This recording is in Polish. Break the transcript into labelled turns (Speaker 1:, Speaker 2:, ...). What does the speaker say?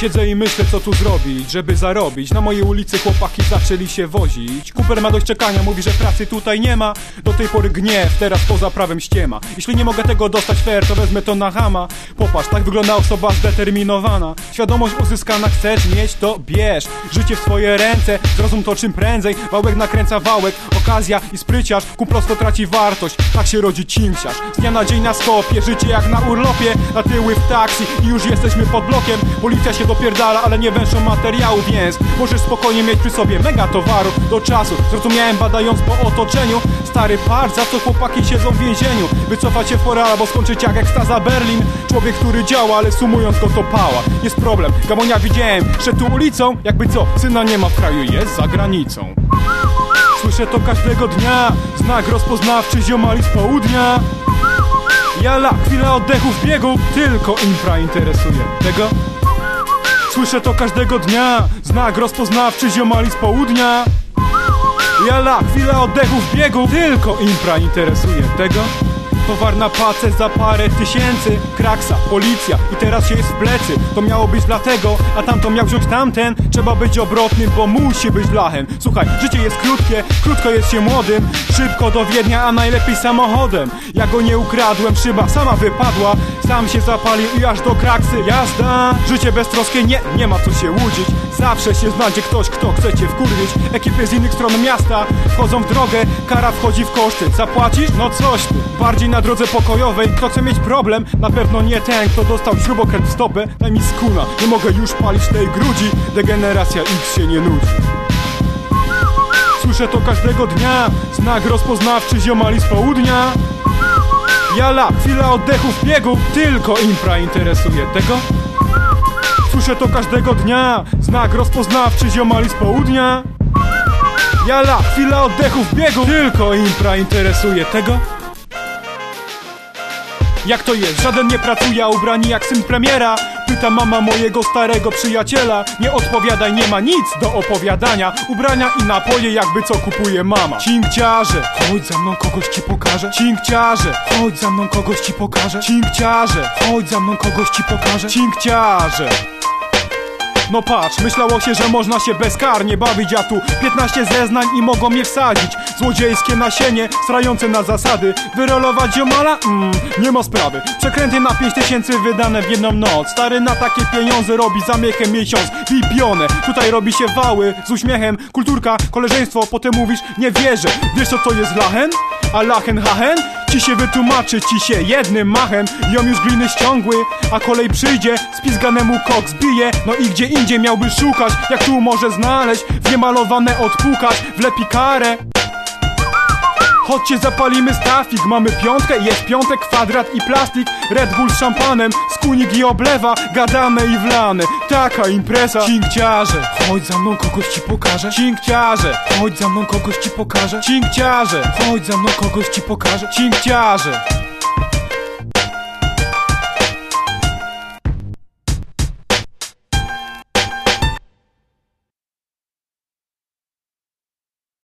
Speaker 1: Siedzę i myślę co tu zrobić, żeby zarobić. Na mojej ulicy chłopaki zaczęli się wozić. Cooper ma dość czekania, mówi, że pracy tutaj nie ma. Do tej pory gniew, teraz poza prawem ściema. Jeśli nie mogę tego dostać fair, to wezmę to na hama. Popatrz, tak wygląda osoba zdeterminowana. Świadomość uzyskana, chcesz mieć, to bierz. Życie w swoje ręce, zrozum to czym prędzej. Wałek nakręca wałek, okazja i spryciarz. Ku prosto traci wartość, tak się rodzi cimsiarz Z dnia na dzień na skopie, życie jak na urlopie. Na tyły w taksi i już jesteśmy pod blokiem. Policja się dopierdala, ale nie węszą materiału, więc Możesz spokojnie mieć przy sobie mega towarów do czasu Zrozumiałem badając po otoczeniu. Stary par, za co chłopaki siedzą w więzieniu? Wycofać się w porę albo skończyć jak ekstaza Berlin. Człowiek, który działa, ale sumując go to pała. Jest problem, Gamonia widziałem, szedł tu ulicą. Jakby co, syna nie ma w kraju, jest za granicą. Słyszę to każdego dnia. Znak rozpoznawczy ziomali z południa. Jala, chwila oddechu w biegu. Tylko impra interesuje. Tego? Słyszę to każdego dnia. Znak rozpoznawczy ziomali z południa. Jala, chwila oddechu w biegu Tylko impra interesuje Tego? Towar na pace za parę tysięcy. Kraksa, policja i teraz się jest w plecy. To miało być dlatego, a tamto miał wziąć tamten. Trzeba być obrotnym, bo musi być lachem Słuchaj, życie jest krótkie, krótko jest się młodym. Szybko do Wiednia, a najlepiej samochodem. Ja go nie ukradłem, szyba sama wypadła. Sam się zapalił i aż do kraksy jazda. Życie beztroskie, nie, nie ma co się łudzić. Zawsze się znajdzie ktoś, kto chce cię wkurwić. Ekipy z innych stron miasta wchodzą w drogę. Kara wchodzi w koszty, zapłacisz? No coś ty. Bardziej na drodze pokojowej, kto chce mieć problem Na pewno nie ten, kto dostał śrubokręt w stopę. Daj mi skuna, nie mogę już palić tej grudzi. Degeneracja X się nie nudzi. Słyszę to każdego dnia Znak rozpoznawczy ziomali z południa. Jala, chwila oddechu w biegu Tylko impra interesuje Tego? Słyszę to każdego dnia Znak rozpoznawczy ziomali z południa. Jala, chwila oddechu w biegu Tylko impra interesuje Tego? Jak to jest? Żaden nie pracuje, a ubrani jak syn premiera. Pyta mama mojego starego przyjaciela. Nie odpowiadaj, nie ma nic do opowiadania. Ubrania i napoje jakby co kupuje mama. Cinkciarze, chodź za mną kogoś ci pokażę. Cinkciarze, chodź za mną kogoś ci pokażę. Cinkciarze, chodź za mną kogoś ci pokażę. Cinkciarze no patrz, myślało się, że można się bezkarnie bawić, a tu 15 zeznań i mogą mnie wsadzić. Złodziejskie nasienie, strające na zasady Wyrolować ziomala? Mmm, nie ma sprawy. Przekręty na 5000 wydane w jedną noc. Stary na takie pieniądze robi zamiechę miesiąc. Wipione, tutaj robi się wały. Z uśmiechem Kulturka, koleżeństwo, potem mówisz nie wierzę. Wiesz co to jest lachen? A lachen hachen? Ci się wytłumaczy ci się jednym machem. Ją już gliny ściągły, a kolej przyjdzie. Spizganemu kok zbije, no i gdzie indziej miałby szukać? Jak tu może znaleźć, w niemalowane odpukać Wlepi karę Chodźcie zapalimy stafik, mamy piątkę, jest piątek, kwadrat i plastik. Red Bull z szampanem, skunik i oblewa. Gadane i wlane, taka impreza. Cinkciarze, chodź za mną kogoś ci pokażę. Cinkciarze, chodź za mną kogoś ci pokażę. Cinkciarze, chodź za mną kogoś ci pokażę. Cinkciarze